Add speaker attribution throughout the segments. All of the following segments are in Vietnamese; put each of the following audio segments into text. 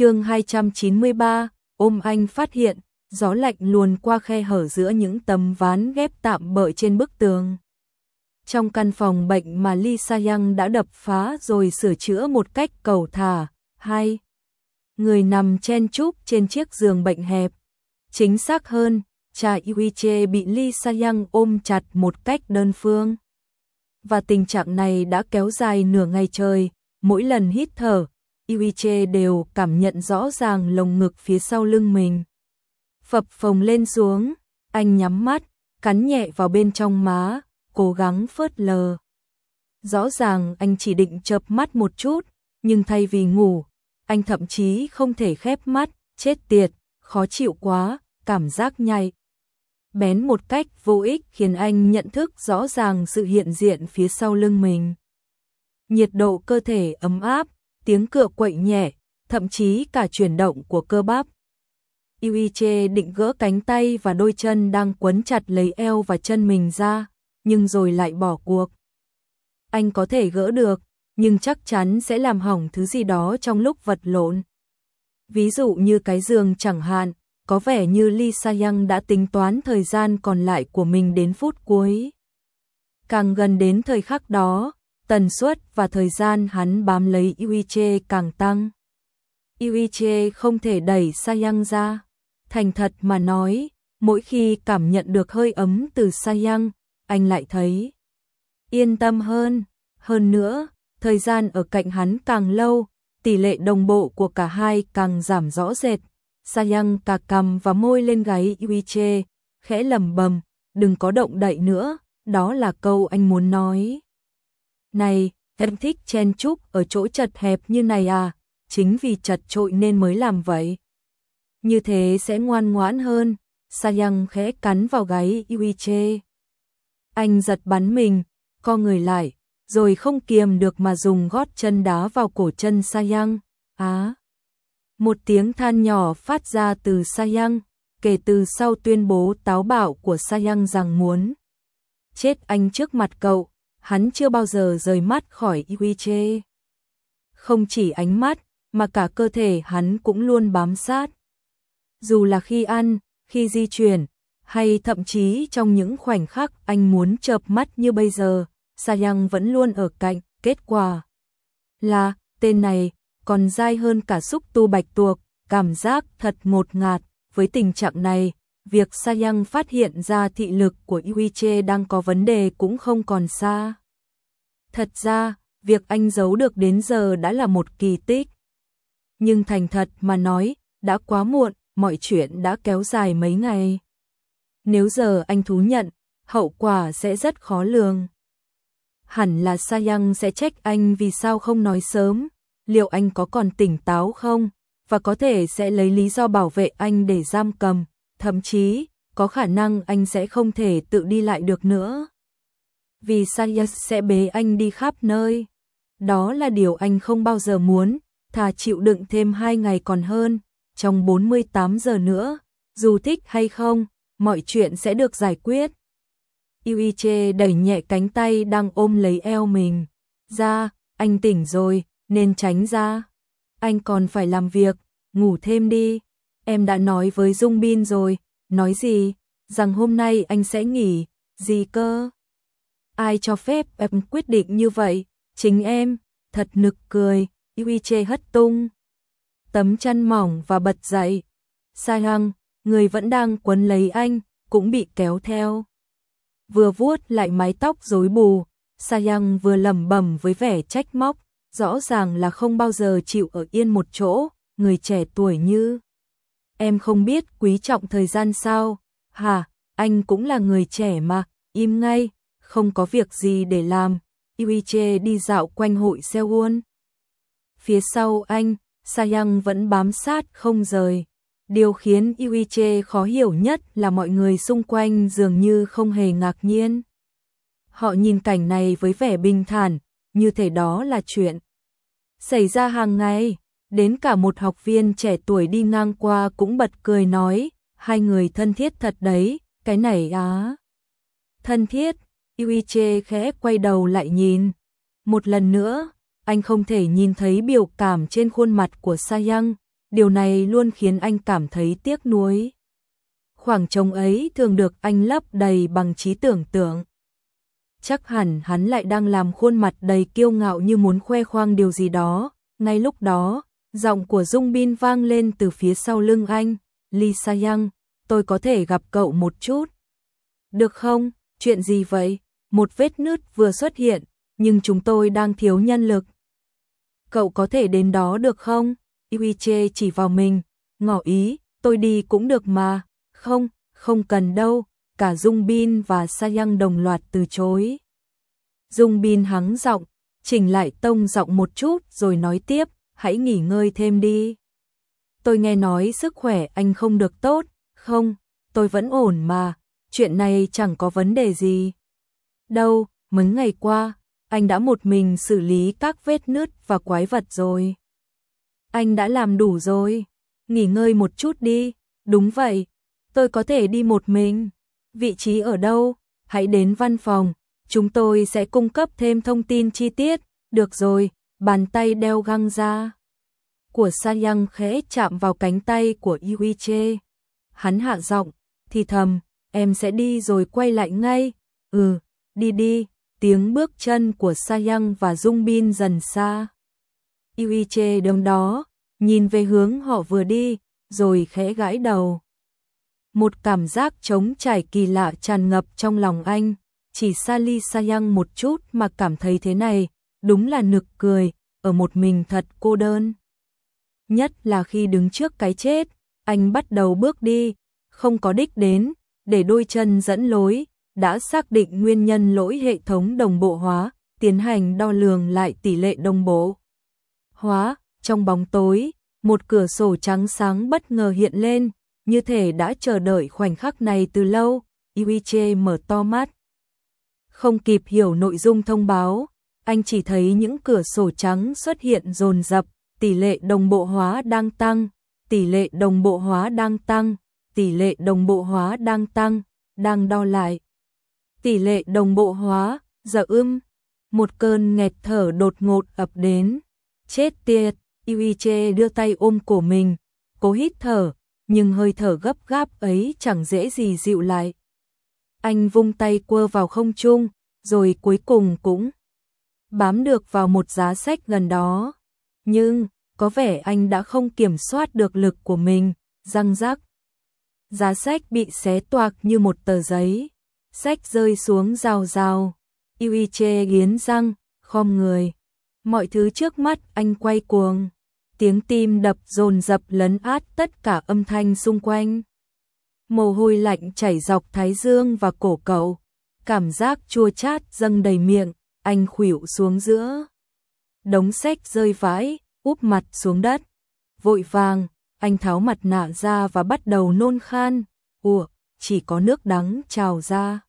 Speaker 1: chương 293, ôm anh phát hiện, gió lạnh luồn qua khe hở giữa những tấm ván ghép tạm bợ trên bức tường. Trong căn phòng bệnh mà Lee Sa-young đã đập phá rồi sửa chữa một cách cầu thả, hai người nằm chen chúc trên chiếc giường bệnh hẹp. Chính xác hơn, cha Yuiche bị Lee Sa-young ôm chặt một cách đơn phương. Và tình trạng này đã kéo dài nửa ngày trời, mỗi lần hít thở, Yuiche đều cảm nhận rõ ràng lồng ngực phía sau lưng mình. Phập phồng lên xuống, anh nhắm mắt, cắn nhẹ vào bên trong má, cố gắng phớt lờ. Rõ ràng anh chỉ định chợp mắt một chút, nhưng thay vì ngủ, anh thậm chí không thể khép mắt, chết tiệt, khó chịu quá, cảm giác nhạy. Bén một cách vô ích khiến anh nhận thức rõ ràng sự hiện diện phía sau lưng mình. Nhiệt độ cơ thể ấm áp, tiếng cựa quậy nhẹ, thậm chí cả chuyển động của cơ bắp. Yuiche định gỡ cánh tay và đôi chân đang quấn chặt lấy eo và chân mình ra, nhưng rồi lại bỏ cuộc. Anh có thể gỡ được, nhưng chắc chắn sẽ làm hỏng thứ gì đó trong lúc vật lộn. Ví dụ như cái giường chẳng hạn, có vẻ như Lee Sayang đã tính toán thời gian còn lại của mình đến phút cuối. Càng gần đến thời khắc đó, tần suất và thời gian hắn bám lấy Yuiche càng tăng. Yuiche không thể đẩy Sayang ra. Thành thật mà nói, mỗi khi cảm nhận được hơi ấm từ Sayang, anh lại thấy yên tâm hơn. Hơn nữa, thời gian ở cạnh hắn càng lâu, tỷ lệ đồng bộ của cả hai càng giảm rõ rệt. Sayang cà cầm và môi lên gáy Yuiche, khẽ lầm bầm, đừng có động đậy nữa, đó là câu anh muốn nói. Này, em thích chen chúc ở chỗ chật hẹp như này à, chính vì chật trội nên mới làm vậy. Như thế sẽ ngoan ngoãn hơn, Sayang khẽ cắn vào gáy Yuiche. Anh giật bắn mình, co người lại, rồi không kiềm được mà dùng gót chân đá vào cổ chân Sayang. Á! Một tiếng than nhỏ phát ra từ Sayang, kể từ sau tuyên bố táo bạo của Sayang rằng muốn chết anh trước mặt cậu, hắn chưa bao giờ rời mắt khỏi Yuiche. Không chỉ ánh mắt, mà cả cơ thể hắn cũng luôn bám sát. Dù là khi ăn, khi di chuyển, hay thậm chí trong những khoảnh khắc anh muốn chợp mắt như bây giờ, Sayang vẫn luôn ở cạnh, kết quả là tên này còn dai hơn cả xúc tu bạch tuộc, cảm giác thật ngột ngạt. Với tình trạng này, việc Sayang phát hiện ra thị lực của Yuiche đang có vấn đề cũng không còn xa. Thật ra, việc anh giấu được đến giờ đã là một kỳ tích. Nhưng thành thật mà nói, đã quá muộn, mọi chuyện đã kéo dài mấy ngày. Nếu giờ anh thú nhận, hậu quả sẽ rất khó lường. Hẳn là Sayang sẽ trách anh vì sao không nói sớm, liệu anh có còn tỉnh táo không, và có thể sẽ lấy lý do bảo vệ anh để giam cầm, thậm chí, có khả năng anh sẽ không thể tự đi lại được nữa. Vì Sayas sẽ bế anh đi khắp nơi. Đó là điều anh không bao giờ muốn, thà chịu đựng thêm hai ngày còn hơn, trong 48 giờ nữa, dù thích hay không, mọi chuyện sẽ được giải quyết. Yuiche đẩy nhẹ cánh tay đang ôm lấy eo mình. Ra, anh tỉnh rồi, nên tránh ra. Anh còn phải làm việc, ngủ thêm đi. Em đã nói với Dung Bin rồi, nói gì? Rằng hôm nay anh sẽ nghỉ, gì cơ? Ai cho phép em quyết định như vậy? Chính em, thật nực cười, Yuiche hất tung. Tấm chăn mỏng và bật dậy. Sai hăng, người vẫn đang quấn lấy anh, cũng bị kéo theo. Vừa vuốt lại mái tóc rối bù, Sayang vừa lẩm bẩm với vẻ trách móc, rõ ràng là không bao giờ chịu ở yên một chỗ, người trẻ tuổi như. Em không biết quý trọng thời gian sao, hả, anh cũng là người trẻ mà, im ngay, không có việc gì để làm. Yuiche đi dạo quanh hội Seoul. Phía sau anh, Sayang vẫn bám sát không rời. Điều khiến Yuiche khó hiểu nhất là mọi người xung quanh dường như không hề ngạc nhiên. Họ nhìn cảnh này với vẻ bình thản, như thể đó là chuyện xảy ra hàng ngày. Đến cả một học viên trẻ tuổi đi ngang qua cũng bật cười nói, hai người thân thiết thật đấy, cái này á. Thân thiết, Yuiche khẽ quay đầu lại nhìn. Một lần nữa, anh không thể nhìn thấy biểu cảm trên khuôn mặt của Sayang, điều này luôn khiến anh cảm thấy tiếc nuối. Khoảng trống ấy thường được anh lấp đầy bằng trí tưởng tượng. Chắc hẳn hắn lại đang làm khuôn mặt đầy kiêu ngạo như muốn khoe khoang điều gì đó. Ngay lúc đó, giọng của Dung Bin vang lên từ phía sau lưng anh. Lee Sa tôi có thể gặp cậu một chút. Được không? Chuyện gì vậy? Một vết nứt vừa xuất hiện, nhưng chúng tôi đang thiếu nhân lực. Cậu có thể đến đó được không? Yuiche chỉ vào mình, ngỏ ý, tôi đi cũng được mà. Không, không cần đâu, cả Dung Bin và Sayang đồng loạt từ chối. Dung Bin hắng giọng, chỉnh lại tông giọng một chút rồi nói tiếp, hãy nghỉ ngơi thêm đi. Tôi nghe nói sức khỏe anh không được tốt, không, tôi vẫn ổn mà, chuyện này chẳng có vấn đề gì. Đâu, mấy ngày qua, anh đã một mình xử lý các vết nứt và quái vật rồi. Anh đã làm đủ rồi, nghỉ ngơi một chút đi, đúng vậy, tôi có thể đi một mình. Vị trí ở đâu? Hãy đến văn phòng, chúng tôi sẽ cung cấp thêm thông tin chi tiết. Được rồi, bàn tay đeo găng ra. Của Sayang khẽ chạm vào cánh tay của Yuiche. Hắn hạ giọng, thì thầm, em sẽ đi rồi quay lại ngay. Ừ, đi đi, tiếng bước chân của Sayang và Dung Bin dần xa. Yuiche đứng đó, nhìn về hướng họ vừa đi, rồi khẽ gãi đầu. Một cảm giác trống trải kỳ lạ tràn ngập trong lòng anh, chỉ xa ly Sayang một chút mà cảm thấy thế này, đúng là nực cười, ở một mình thật cô đơn. Nhất là khi đứng trước cái chết, anh bắt đầu bước đi, không có đích đến, để đôi chân dẫn lối, đã xác định nguyên nhân lỗi hệ thống đồng bộ hóa, tiến hành đo lường lại tỷ lệ đồng bộ. Hóa, trong bóng tối, một cửa sổ trắng sáng bất ngờ hiện lên, như thể đã chờ đợi khoảnh khắc này từ lâu, Yuiche mở to mắt. Không kịp hiểu nội dung thông báo, anh chỉ thấy những cửa sổ trắng xuất hiện dồn dập, tỷ lệ đồng bộ hóa đang tăng, tỷ lệ đồng bộ hóa đang tăng, tỷ lệ đồng bộ hóa đang tăng, đang đo lại. Tỷ lệ đồng bộ hóa, giờ ưm, một cơn nghẹt thở đột ngột ập đến. Chết tiệt, Yuiche đưa tay ôm cổ mình, cố hít thở, nhưng hơi thở gấp gáp ấy chẳng dễ gì dịu lại. Anh vung tay quơ vào không trung, rồi cuối cùng cũng bám được vào một giá sách gần đó. Nhưng, có vẻ anh đã không kiểm soát được lực của mình, răng rắc. Giá sách bị xé toạc như một tờ giấy, sách rơi xuống rào rào. Yuiche nghiến răng, khom người. Mọi thứ trước mắt anh quay cuồng tiếng tim đập dồn dập lấn át tất cả âm thanh xung quanh. Mồ hôi lạnh chảy dọc thái dương và cổ cậu, cảm giác chua chát dâng đầy miệng, anh khuỵu xuống giữa. Đống sách rơi vãi, úp mặt xuống đất. Vội vàng, anh tháo mặt nạ ra và bắt đầu nôn khan. Ủa, chỉ có nước đắng trào ra.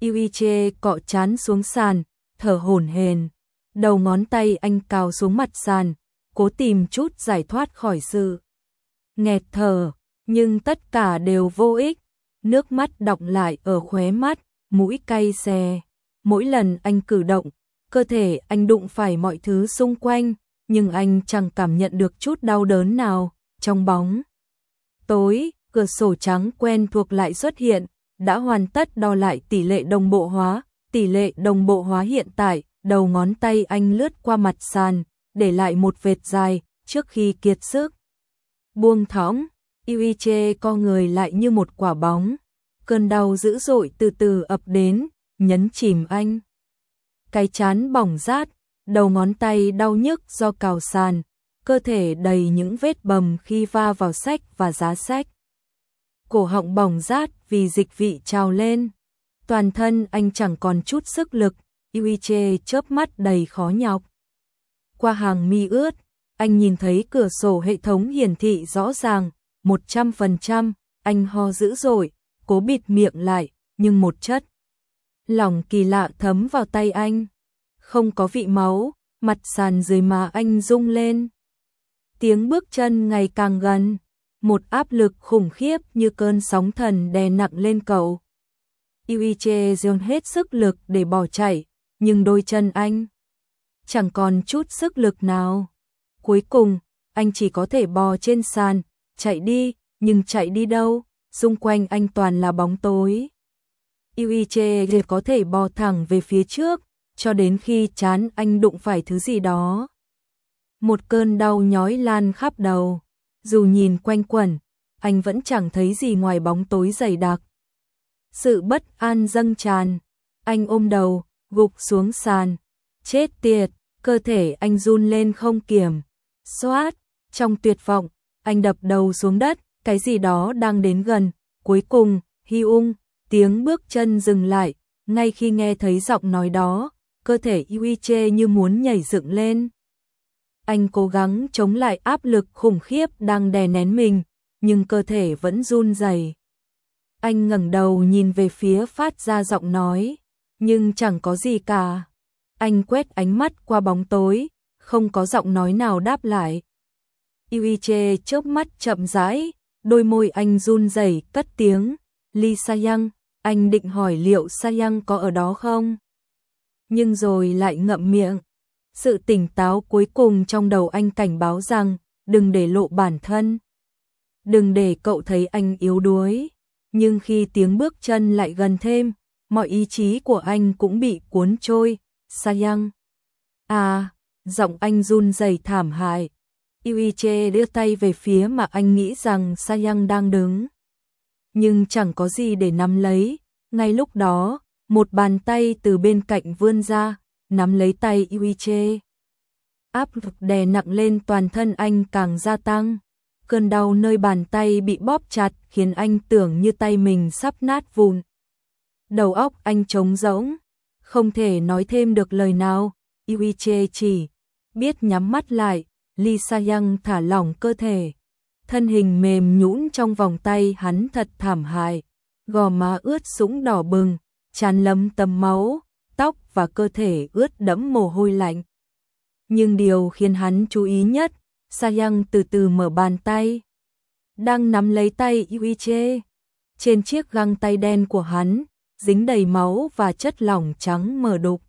Speaker 1: Yuiche cọ chán xuống sàn, thở hổn hển. Đầu ngón tay anh cào xuống mặt sàn, cố tìm chút giải thoát khỏi sự nghẹt thở, nhưng tất cả đều vô ích. Nước mắt đọng lại ở khóe mắt, mũi cay xè. Mỗi lần anh cử động, cơ thể anh đụng phải mọi thứ xung quanh, nhưng anh chẳng cảm nhận được chút đau đớn nào. Trong bóng tối, cửa sổ trắng quen thuộc lại xuất hiện, đã hoàn tất đo lại tỷ lệ đồng bộ hóa. Tỷ lệ đồng bộ hóa hiện tại, đầu ngón tay anh lướt qua mặt sàn, để lại một vệt dài trước khi kiệt sức. Buông thõng, Yuiche co người lại như một quả bóng. Cơn đau dữ dội từ từ ập đến, nhấn chìm anh. Cái chán bỏng rát, đầu ngón tay đau nhức do cào sàn, cơ thể đầy những vết bầm khi va vào sách và giá sách. Cổ họng bỏng rát vì dịch vị trào lên. Toàn thân anh chẳng còn chút sức lực, Yuiche chớp mắt đầy khó nhọc qua hàng mi ướt, anh nhìn thấy cửa sổ hệ thống hiển thị rõ ràng, 100%, anh ho dữ dội, cố bịt miệng lại, nhưng một chất. Lòng kỳ lạ thấm vào tay anh. Không có vị máu, mặt sàn dưới mà anh rung lên. Tiếng bước chân ngày càng gần, một áp lực khủng khiếp như cơn sóng thần đè nặng lên cậu. Yuiche dồn hết sức lực để bỏ chạy, nhưng đôi chân anh chẳng còn chút sức lực nào. Cuối cùng, anh chỉ có thể bò trên sàn, chạy đi, nhưng chạy đi đâu, xung quanh anh toàn là bóng tối. Yuiche có thể bò thẳng về phía trước, cho đến khi chán anh đụng phải thứ gì đó. Một cơn đau nhói lan khắp đầu, dù nhìn quanh quẩn, anh vẫn chẳng thấy gì ngoài bóng tối dày đặc. Sự bất an dâng tràn, anh ôm đầu, gục xuống sàn, chết tiệt, cơ thể anh run lên không kiểm. Xoát, trong tuyệt vọng, anh đập đầu xuống đất, cái gì đó đang đến gần, cuối cùng, Hi ung, tiếng bước chân dừng lại, ngay khi nghe thấy giọng nói đó, cơ thể Yui Chê như muốn nhảy dựng lên. Anh cố gắng chống lại áp lực khủng khiếp đang đè nén mình, nhưng cơ thể vẫn run rẩy. Anh ngẩng đầu nhìn về phía phát ra giọng nói, nhưng chẳng có gì cả. Anh quét ánh mắt qua bóng tối, không có giọng nói nào đáp lại. Yuiche chớp mắt chậm rãi, đôi môi anh run rẩy cất tiếng, "Lisa Yang." Anh định hỏi liệu Sayang có ở đó không? Nhưng rồi lại ngậm miệng. Sự tỉnh táo cuối cùng trong đầu anh cảnh báo rằng, đừng để lộ bản thân. Đừng để cậu thấy anh yếu đuối. Nhưng khi tiếng bước chân lại gần thêm, mọi ý chí của anh cũng bị cuốn trôi. Sayang. À, giọng anh run rẩy thảm hại. Yuiche đưa tay về phía mà anh nghĩ rằng Sayang đang đứng. Nhưng chẳng có gì để nắm lấy. Ngay lúc đó, một bàn tay từ bên cạnh vươn ra, nắm lấy tay Yuiche. Áp lực đè nặng lên toàn thân anh càng gia tăng. Cơn đau nơi bàn tay bị bóp chặt khiến anh tưởng như tay mình sắp nát vụn. Đầu óc anh trống rỗng, không thể nói thêm được lời nào. Yuiche chỉ biết nhắm mắt lại, Lisa Yang thả lỏng cơ thể. Thân hình mềm nhũn trong vòng tay hắn thật thảm hại, gò má ướt sũng đỏ bừng, tràn lấm tấm máu, tóc và cơ thể ướt đẫm mồ hôi lạnh. Nhưng điều khiến hắn chú ý nhất, Sayang từ từ mở bàn tay, đang nắm lấy tay Yuiche. Trên chiếc găng tay đen của hắn, dính đầy máu và chất lỏng trắng mờ đục.